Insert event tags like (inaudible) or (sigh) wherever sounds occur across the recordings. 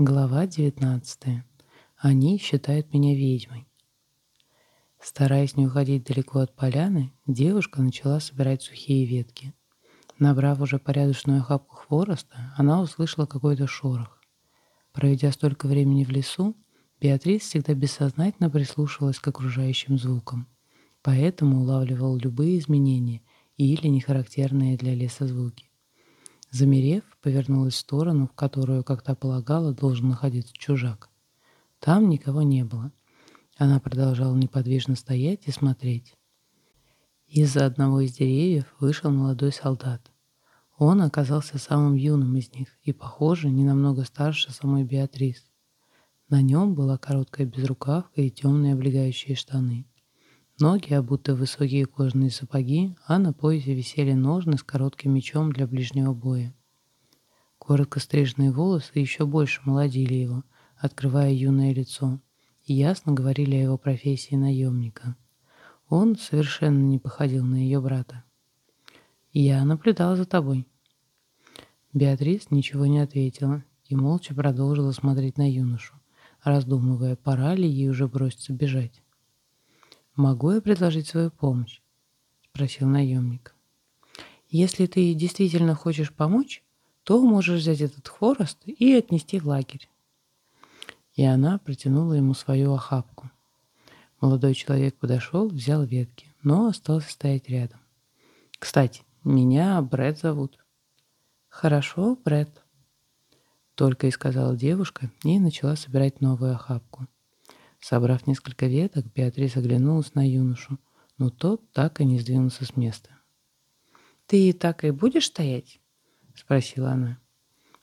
Глава 19. Они считают меня ведьмой. Стараясь не уходить далеко от поляны, девушка начала собирать сухие ветки. Набрав уже порядочную охапку хвороста, она услышала какой-то шорох. Проведя столько времени в лесу, Беатрис всегда бессознательно прислушивалась к окружающим звукам, поэтому улавливала любые изменения или нехарактерные для леса звуки. Замерев, повернулась в сторону, в которую, как то полагала, должен находиться чужак. Там никого не было. Она продолжала неподвижно стоять и смотреть. Из-за одного из деревьев вышел молодой солдат. Он оказался самым юным из них и, похоже, не намного старше самой Беатрис. На нем была короткая безрукавка и темные облегающие штаны. Ноги обуты высокие кожаные сапоги, а на поясе висели ножны с коротким мечом для ближнего боя. Коротко стриженные волосы еще больше молодили его, открывая юное лицо, и ясно говорили о его профессии наемника. Он совершенно не походил на ее брата. «Я наблюдал за тобой». Беатрис ничего не ответила и молча продолжила смотреть на юношу, раздумывая, пора ли ей уже броситься бежать. «Могу я предложить свою помощь?» — спросил наемник. «Если ты действительно хочешь помочь, то можешь взять этот хворост и отнести в лагерь». И она протянула ему свою охапку. Молодой человек подошел, взял ветки, но остался стоять рядом. «Кстати, меня Брэд зовут». «Хорошо, Брэд», — только и сказала девушка и начала собирать новую охапку. Собрав несколько веток, Беатрис оглянулась на юношу, но тот так и не сдвинулся с места. «Ты так и будешь стоять?» — спросила она.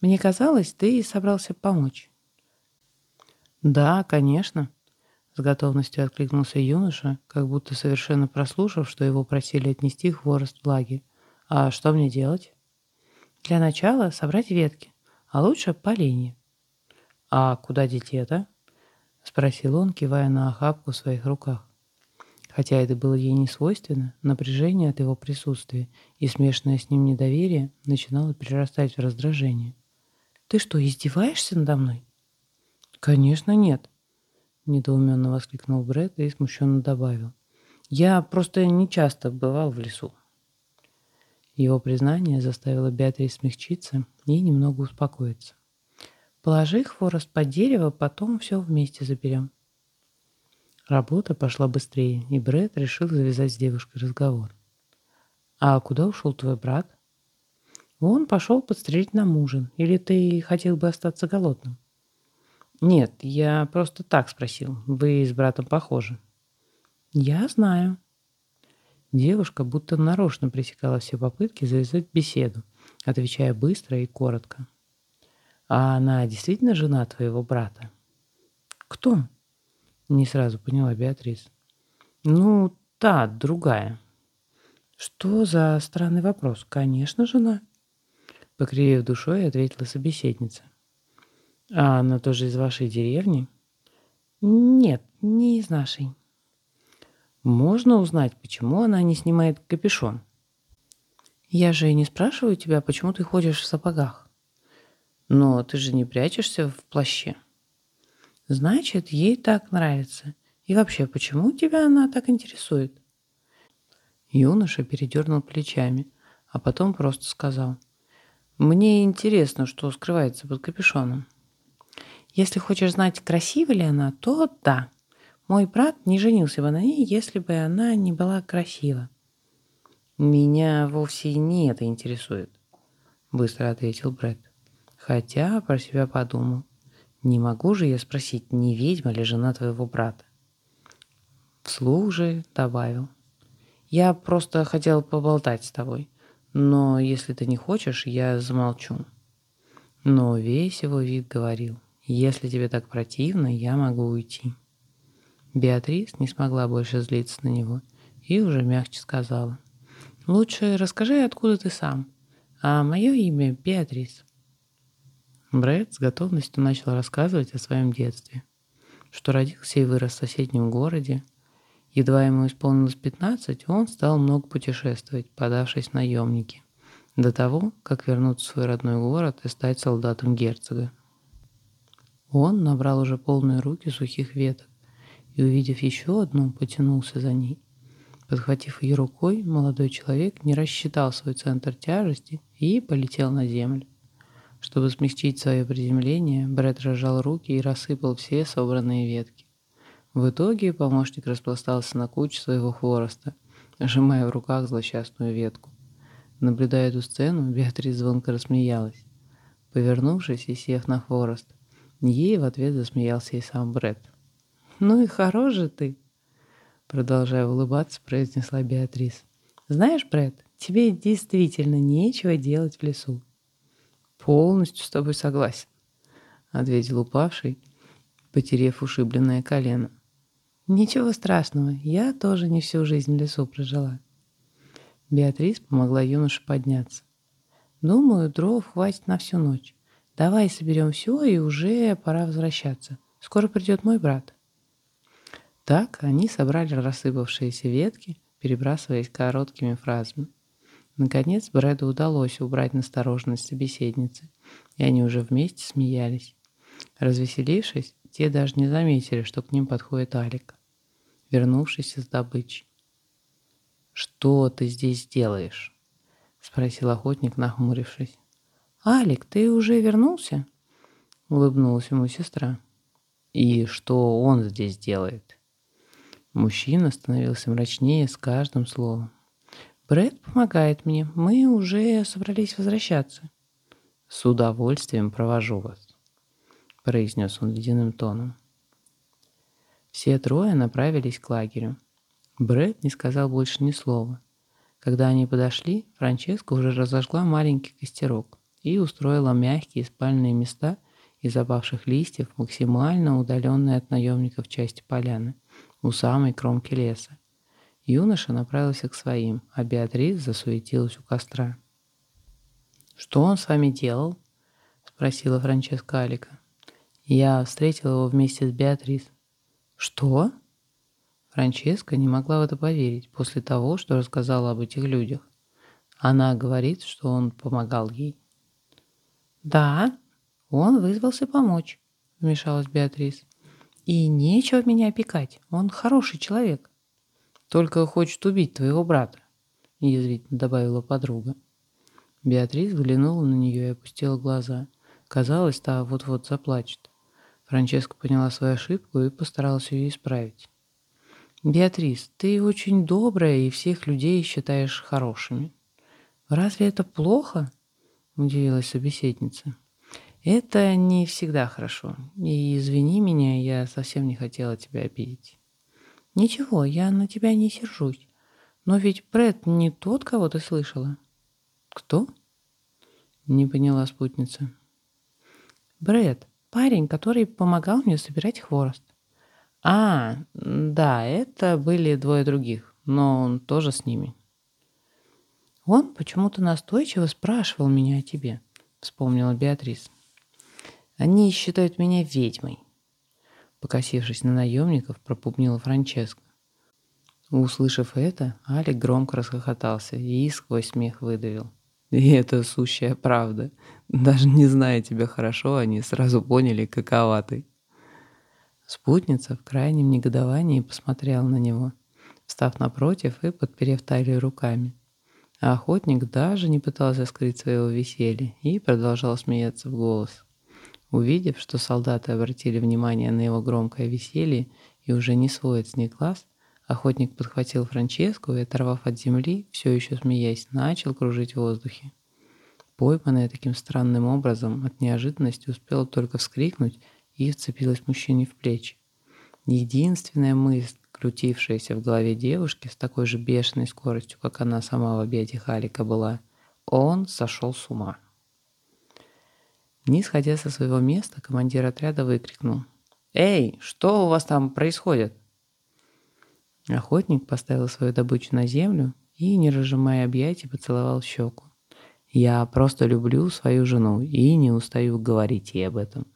«Мне казалось, ты собрался помочь». «Да, конечно», — с готовностью откликнулся юноша, как будто совершенно прослушав, что его просили отнести хворост в лагерь. «А что мне делать?» «Для начала собрать ветки, а лучше поленья». «А куда деть это?» — спросил он, кивая на охапку в своих руках. Хотя это было ей не свойственно, напряжение от его присутствия и смешанное с ним недоверие начинало перерастать в раздражение. «Ты что, издеваешься надо мной?» «Конечно нет», — недоуменно воскликнул Брэд и смущенно добавил. «Я просто не часто бывал в лесу». Его признание заставило Беатрис смягчиться и немного успокоиться. Положи хворост под дерево, потом все вместе заберем. Работа пошла быстрее, и Брэд решил завязать с девушкой разговор. «А куда ушел твой брат?» «Он пошел подстрелить нам ужин. Или ты хотел бы остаться голодным?» «Нет, я просто так спросил. Вы с братом похожи». «Я знаю». Девушка будто нарочно пресекала все попытки завязать беседу, отвечая быстро и коротко. А она действительно жена твоего брата? Кто? Не сразу поняла Беатрис. Ну, та, другая. Что за странный вопрос? Конечно, жена. Покривив душой, ответила собеседница. А она тоже из вашей деревни? Нет, не из нашей. Можно узнать, почему она не снимает капюшон? Я же и не спрашиваю тебя, почему ты ходишь в сапогах. Но ты же не прячешься в плаще. Значит, ей так нравится. И вообще, почему тебя она так интересует? Юноша передернул плечами, а потом просто сказал. Мне интересно, что скрывается под капюшоном. Если хочешь знать, красива ли она, то да. Мой брат не женился бы на ней, если бы она не была красива. Меня вовсе не это интересует, быстро ответил Брэд. Хотя про себя подумал. Не могу же я спросить, не ведьма ли жена твоего брата? Вслух же добавил. Я просто хотел поболтать с тобой. Но если ты не хочешь, я замолчу. Но весь его вид говорил. Если тебе так противно, я могу уйти. Беатрис не смогла больше злиться на него и уже мягче сказала. Лучше расскажи, откуда ты сам. А мое имя Беатрис. Брэд с готовностью начал рассказывать о своем детстве, что родился и вырос в соседнем городе. Едва ему исполнилось 15, он стал много путешествовать, подавшись в наемники, до того, как вернуться в свой родной город и стать солдатом герцога. Он набрал уже полные руки сухих веток и, увидев еще одну, потянулся за ней. Подхватив ее рукой, молодой человек не рассчитал свой центр тяжести и полетел на землю. Чтобы смягчить свое приземление, Брэд разжал руки и рассыпал все собранные ветки. В итоге помощник распластался на куче своего хвороста, сжимая в руках злосчастную ветку. Наблюдая эту сцену, Беатрис звонко рассмеялась. Повернувшись и сев на хворост, ей в ответ засмеялся и сам Брэд. «Ну и хорош же ты!» Продолжая улыбаться, произнесла Беатрис. «Знаешь, Брэд, тебе действительно нечего делать в лесу». «Полностью с тобой согласен», — ответил упавший, потерев ушибленное колено. «Ничего страшного, я тоже не всю жизнь в лесу прожила». Беатрис помогла юноше подняться. «Думаю, дров хватит на всю ночь. Давай соберем все, и уже пора возвращаться. Скоро придет мой брат». Так они собрали рассыпавшиеся ветки, перебрасываясь короткими фразами. Наконец Брэду удалось убрать настороженность собеседницы, и они уже вместе смеялись. Развеселившись, те даже не заметили, что к ним подходит Алик вернувшийся с добычей. «Что ты здесь делаешь?» — спросил охотник, нахмурившись. «Алик, ты уже вернулся?» — улыбнулась ему сестра. «И что он здесь делает?» Мужчина становился мрачнее с каждым словом. «Брэд помогает мне. Мы уже собрались возвращаться». «С удовольствием провожу вас», — произнес он ледяным тоном. Все трое направились к лагерю. Брэд не сказал больше ни слова. Когда они подошли, Франческа уже разожгла маленький костерок и устроила мягкие спальные места из опавших листьев, максимально удаленные от наемников части поляны, у самой кромки леса. Юноша направился к своим, а Беатрис засуетилась у костра. «Что он с вами делал?» — спросила Франческа Алика. «Я встретила его вместе с Беатрис», «Что?» Франческа не могла в это поверить после того, что рассказала об этих людях. Она говорит, что он помогал ей. «Да, он вызвался помочь», — вмешалась Беатрис. «И нечего меня опекать, он хороший человек». «Только хочет убить твоего брата», — язвительно добавила подруга. Беатрис взглянула на нее и опустила глаза. Казалось, та вот-вот заплачет. Франческа поняла свою ошибку и постаралась ее исправить. «Беатрис, ты очень добрая и всех людей считаешь хорошими». «Разве это плохо?» – удивилась собеседница. «Это не всегда хорошо. И извини меня, я совсем не хотела тебя обидеть». «Ничего, я на тебя не сержусь. Но ведь Брэд не тот, кого ты слышала». «Кто?» – не поняла спутница. «Брэд, Парень, который помогал мне собирать хворост. А, да, это были двое других, но он тоже с ними. Он почему-то настойчиво спрашивал меня о тебе, вспомнила Беатрис. Они считают меня ведьмой. Покосившись на наемников, пропубнила Франческа. Услышав это, Алик громко расхохотался и сквозь смех выдавил. И это сущая правда. Даже не зная тебя хорошо, они сразу поняли, какова ты. Спутница в крайнем негодовании посмотрела на него, встав напротив и подперев талию руками. А охотник даже не пытался скрыть своего веселья и продолжал смеяться в голос. Увидев, что солдаты обратили внимание на его громкое веселье и уже не сводят с глаз, Охотник подхватил Франческу и, оторвав от земли, все еще смеясь, начал кружить в воздухе. Пойманная таким странным образом, от неожиданности успела только вскрикнуть и вцепилась мужчине в плечи. Единственная мысль, крутившаяся в голове девушки с такой же бешеной скоростью, как она сама в объятиях Алика была, он сошел с ума. Не сходя со своего места, командир отряда выкрикнул. «Эй, что у вас там происходит?» Охотник поставил свою добычу на землю и, не разжимая объятий, поцеловал щеку. «Я просто люблю свою жену и не устаю говорить ей об этом».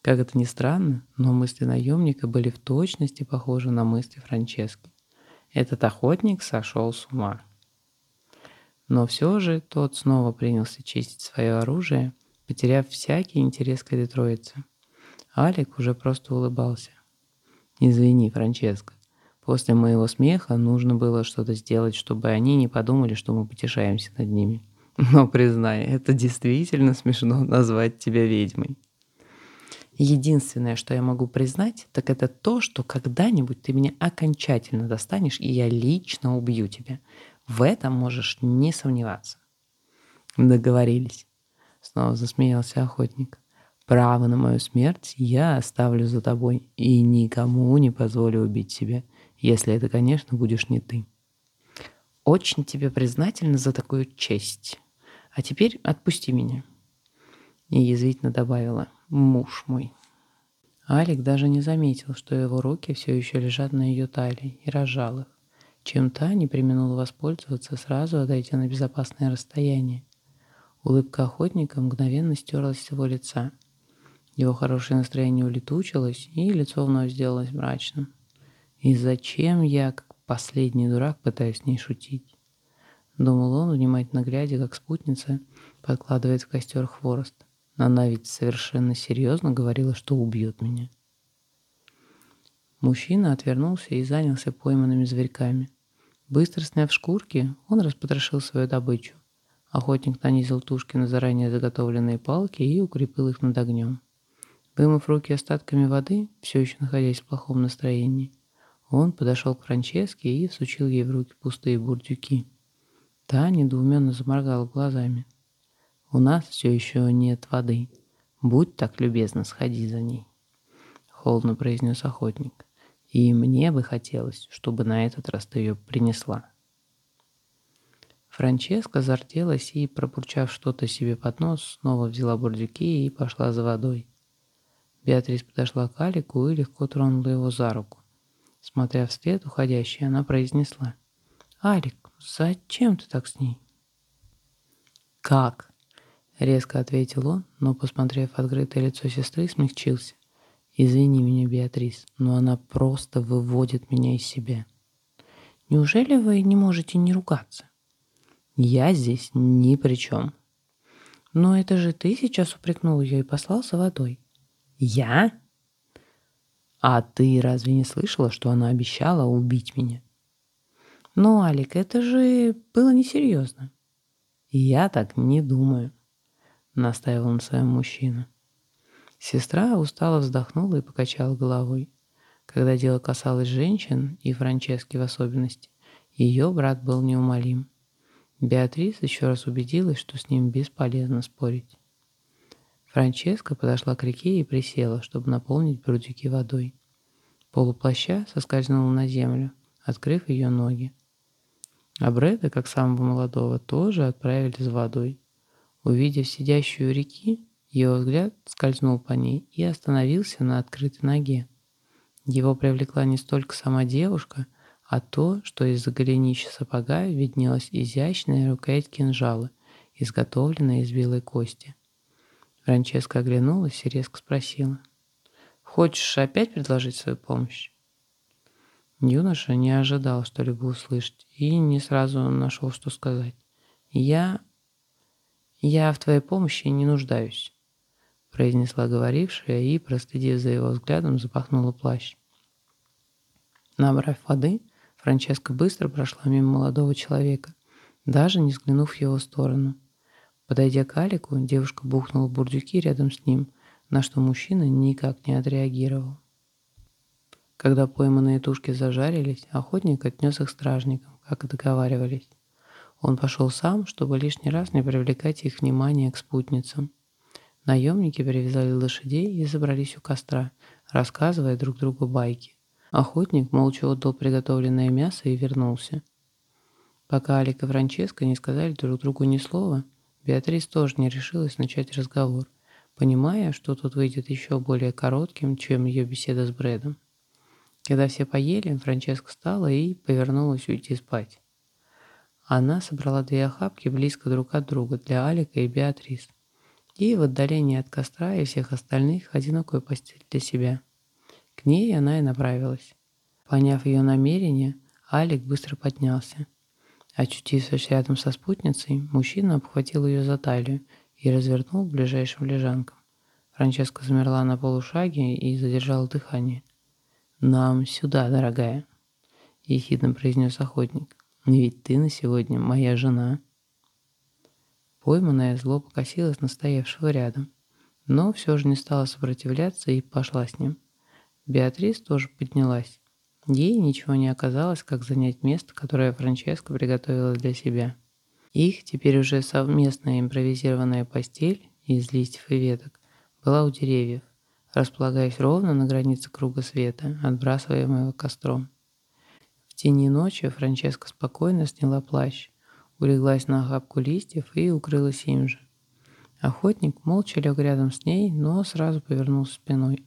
Как это ни странно, но мысли наемника были в точности похожи на мысли Франчески. Этот охотник сошел с ума. Но все же тот снова принялся чистить свое оружие, потеряв всякий интерес к этой троице. Алик уже просто улыбался. «Извини, Франческо. После моего смеха нужно было что-то сделать, чтобы они не подумали, что мы потешаемся над ними. Но признай, это действительно смешно (laughs) назвать тебя ведьмой. Единственное, что я могу признать, так это то, что когда-нибудь ты меня окончательно достанешь, и я лично убью тебя. В этом можешь не сомневаться. Договорились. Снова засмеялся охотник. Право на мою смерть я оставлю за тобой и никому не позволю убить себя, если это, конечно, будешь не ты. Очень тебе признательна за такую честь. А теперь отпусти меня. И язвительно добавила, муж мой. Алик даже не заметил, что его руки все еще лежат на ее талии, и разжал их, чем та не применула воспользоваться, сразу отойти на безопасное расстояние. Улыбка охотника мгновенно стерлась с его лица. Его хорошее настроение улетучилось, и лицо вновь сделалось мрачным. И зачем я, как последний дурак, пытаюсь с ней шутить? Думал он, внимательно глядя, как спутница подкладывает в костер хворост. Она ведь совершенно серьезно говорила, что убьет меня. Мужчина отвернулся и занялся пойманными зверьками. Быстро сняв шкурки, он распотрошил свою добычу. Охотник нанизил тушки на заранее заготовленные палки и укрепил их над огнем. Вымыв руки остатками воды, все еще находясь в плохом настроении, он подошел к Франческе и всучил ей в руки пустые бурдюки – Та недоуменно заморгала глазами. «У нас все еще нет воды. Будь так любезна, сходи за ней», — холодно произнес охотник. «И мне бы хотелось, чтобы на этот раз ты ее принесла». Франческа зарделась и, пробурчав что-то себе под нос, снова взяла бурдюки и пошла за водой. Беатрис подошла к Алику и легко тронула его за руку. Смотря вслед уходящей, она произнесла. «Алик, Зачем ты так с ней? Как? Резко ответил он, но, посмотрев открытое лицо сестры, смягчился. Извини меня, Беатрис, но она просто выводит меня из себя. Неужели вы не можете не ругаться? Я здесь ни при чем. Но это же ты сейчас упрекнул ее и послал за водой. Я? А ты разве не слышала, что она обещала убить меня? Но, Алик, это же было несерьезно. Я так не думаю, настаивал на своем мужчина. Сестра устало вздохнула и покачала головой. Когда дело касалось женщин, и Франчески в особенности, ее брат был неумолим. Беатрис еще раз убедилась, что с ним бесполезно спорить. Франческа подошла к реке и присела, чтобы наполнить брудики водой. Полуплаща соскользнула на землю, открыв ее ноги. А Брэда, как самого молодого, тоже отправили за водой. Увидев сидящую реки, его взгляд скользнул по ней и остановился на открытой ноге. Его привлекла не столько сама девушка, а то, что из-за голенища сапога виднелась изящная рукоять кинжала, изготовленная из белой кости. Франческа оглянулась и резко спросила. «Хочешь опять предложить свою помощь?» Юноша не ожидал что-либо услышать и не сразу нашел, что сказать. «Я... я в твоей помощи не нуждаюсь», — произнесла говорившая и, проследив за его взглядом, запахнула плащ. Набрав воды, Франческа быстро прошла мимо молодого человека, даже не взглянув в его сторону. Подойдя к Алику, девушка бухнула бурдюки рядом с ним, на что мужчина никак не отреагировал. Когда пойманные тушки зажарились, охотник отнес их стражникам, как и договаривались. Он пошел сам, чтобы лишний раз не привлекать их внимание к спутницам. Наемники привязали лошадей и забрались у костра, рассказывая друг другу байки. Охотник молча отдал приготовленное мясо и вернулся. Пока Алик и Франческо не сказали друг другу ни слова, Беатрис тоже не решилась начать разговор, понимая, что тут выйдет еще более коротким, чем ее беседа с Брэдом. Когда все поели, Франческа встала и повернулась уйти спать. Она собрала две охапки близко друг от друга для Алика и Беатрис. И в отдалении от костра и всех остальных одинокую постель для себя. К ней она и направилась. Поняв ее намерение, Алик быстро поднялся. Очутившись рядом со спутницей, мужчина обхватил ее за талию и развернул к ближайшим лежанкам. Франческа замерла на полушаге и задержала дыхание. «Нам сюда, дорогая», — ехидно произнес охотник. «Ведь ты на сегодня моя жена». Пойманная зло покосилась на стоявшего рядом, но все же не стала сопротивляться и пошла с ним. Беатрис тоже поднялась. Ей ничего не оказалось, как занять место, которое Франческа приготовила для себя. Их теперь уже совместная импровизированная постель из листьев и веток была у деревьев, располагаясь ровно на границе круга света, отбрасываемого костром. В тени ночи Франческа спокойно сняла плащ, улеглась на охапку листьев и укрылась им же. Охотник молча лег рядом с ней, но сразу повернулся спиной.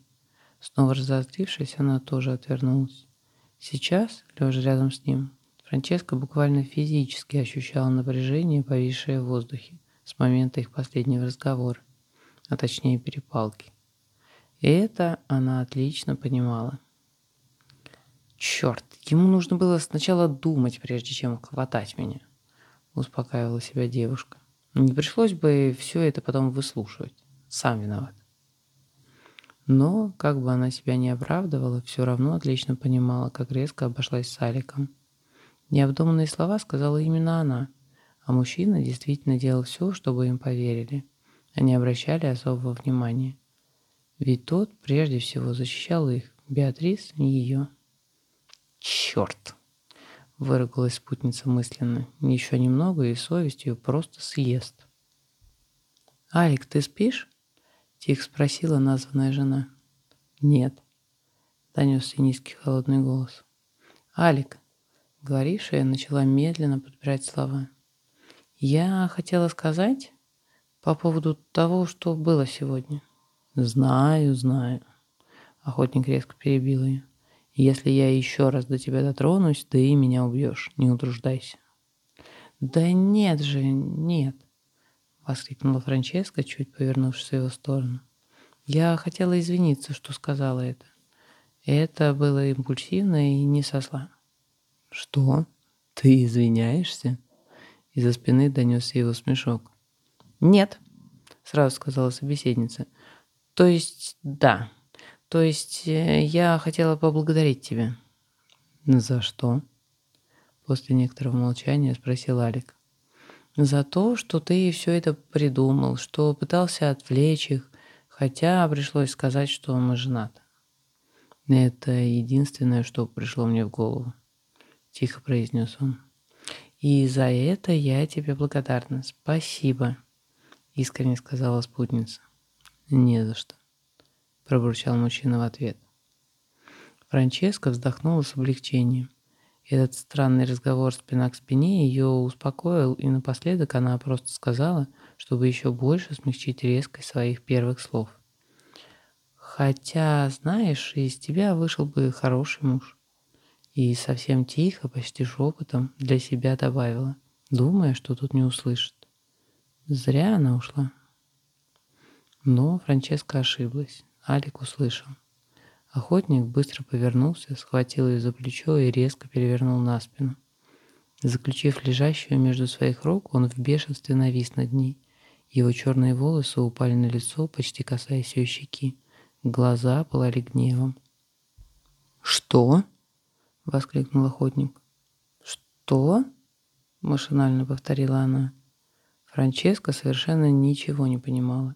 Снова разозлившись, она тоже отвернулась. Сейчас, лежа рядом с ним, Франческа буквально физически ощущала напряжение, повисшее в воздухе с момента их последнего разговора, а точнее перепалки. И это она отлично понимала. «Черт, ему нужно было сначала думать, прежде чем хватать меня», — успокаивала себя девушка. «Не пришлось бы все это потом выслушивать. Сам виноват». Но, как бы она себя не оправдывала, все равно отлично понимала, как резко обошлась с Аликом. Необдуманные слова сказала именно она, а мужчина действительно делал все, чтобы им поверили, а не обращали особого внимания. Ведь тот прежде всего защищал их, Беатрис и ее. «Черт!» – выругалась спутница мысленно. «Еще немного, и совесть ее просто съест». «Алик, ты спишь?» – тихо спросила названная жена. «Нет», – донесся низкий холодный голос. «Алик», – говорившая, начала медленно подбирать слова. «Я хотела сказать по поводу того, что было сегодня». «Знаю, знаю». Охотник резко перебил ее. «Если я еще раз до тебя дотронусь, ты меня убьешь. Не утруждайся». «Да нет же, нет!» — воскликнула Франческа, чуть повернувшись в его сторону. «Я хотела извиниться, что сказала это. Это было импульсивно и не со зла». «Что? Ты извиняешься?» Из-за спины донесся его смешок. «Нет», — сразу сказала собеседница. То есть, да. То есть, э, я хотела поблагодарить тебя. За что? После некоторого молчания спросил Алик. За то, что ты все это придумал, что пытался отвлечь их, хотя пришлось сказать, что мы женаты. Это единственное, что пришло мне в голову. Тихо произнес он. И за это я тебе благодарна. Спасибо, искренне сказала спутница. «Не за что», – пробурчал мужчина в ответ. Франческа вздохнула с облегчением. Этот странный разговор спина к спине ее успокоил, и напоследок она просто сказала, чтобы еще больше смягчить резкость своих первых слов. «Хотя, знаешь, из тебя вышел бы хороший муж». И совсем тихо, почти шепотом, для себя добавила, думая, что тут не услышит. Зря она ушла. Но Франческа ошиблась. Алик услышал. Охотник быстро повернулся, схватил ее за плечо и резко перевернул на спину. Заключив лежащую между своих рук, он в бешенстве навис над ней. Его черные волосы упали на лицо, почти касаясь ее щеки. Глаза пылали гневом. «Что?» — воскликнул охотник. «Что?» — машинально повторила она. Франческа совершенно ничего не понимала.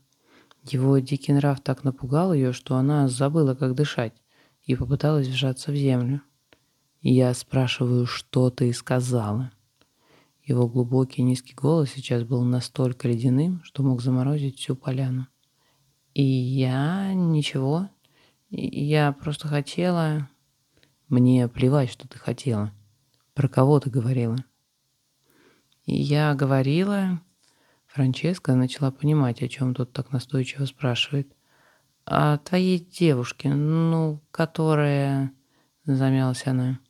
Его дикий нрав так напугал ее, что она забыла, как дышать, и попыталась вжаться в землю. «Я спрашиваю, что ты сказала?» Его глубокий низкий голос сейчас был настолько ледяным, что мог заморозить всю поляну. «И я... ничего. Я просто хотела...» «Мне плевать, что ты хотела. Про кого ты говорила?» «Я говорила...» Франческа начала понимать, о чем тут так настойчиво спрашивает. «О твоей девушке, ну, которая...» Замялась она.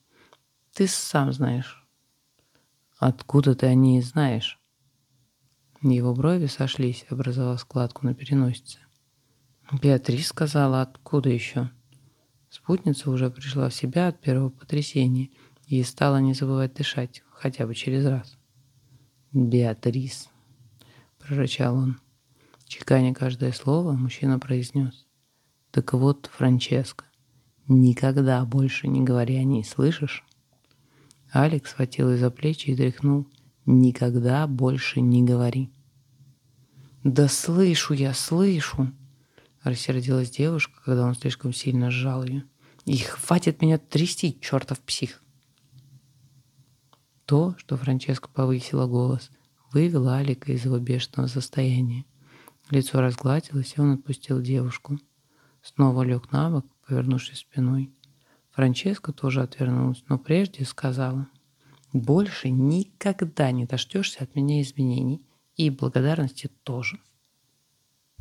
«Ты сам знаешь». «Откуда ты о ней знаешь?» Его брови сошлись, образовав складку на переносице. Беатрис сказала, откуда еще? Спутница уже пришла в себя от первого потрясения и стала не забывать дышать, хотя бы через раз. Беатрис прорычал он. Чеканя каждое слово, мужчина произнес. Так вот, Франческо, никогда больше не говори о ней, слышишь? Алекс схватил ее за плечи и тряхнул. Никогда больше не говори. Да слышу я, слышу, рассердилась девушка, когда он слишком сильно сжал ее. И хватит меня трясти, чертов псих. То, что Франческа повысила голос, вывело Алика из его бешеного состояния. Лицо разгладилось, и он отпустил девушку. Снова лег на бок, повернувшись спиной. Франческа тоже отвернулась, но прежде сказала, «Больше никогда не дождешься от меня изменений, и благодарности тоже».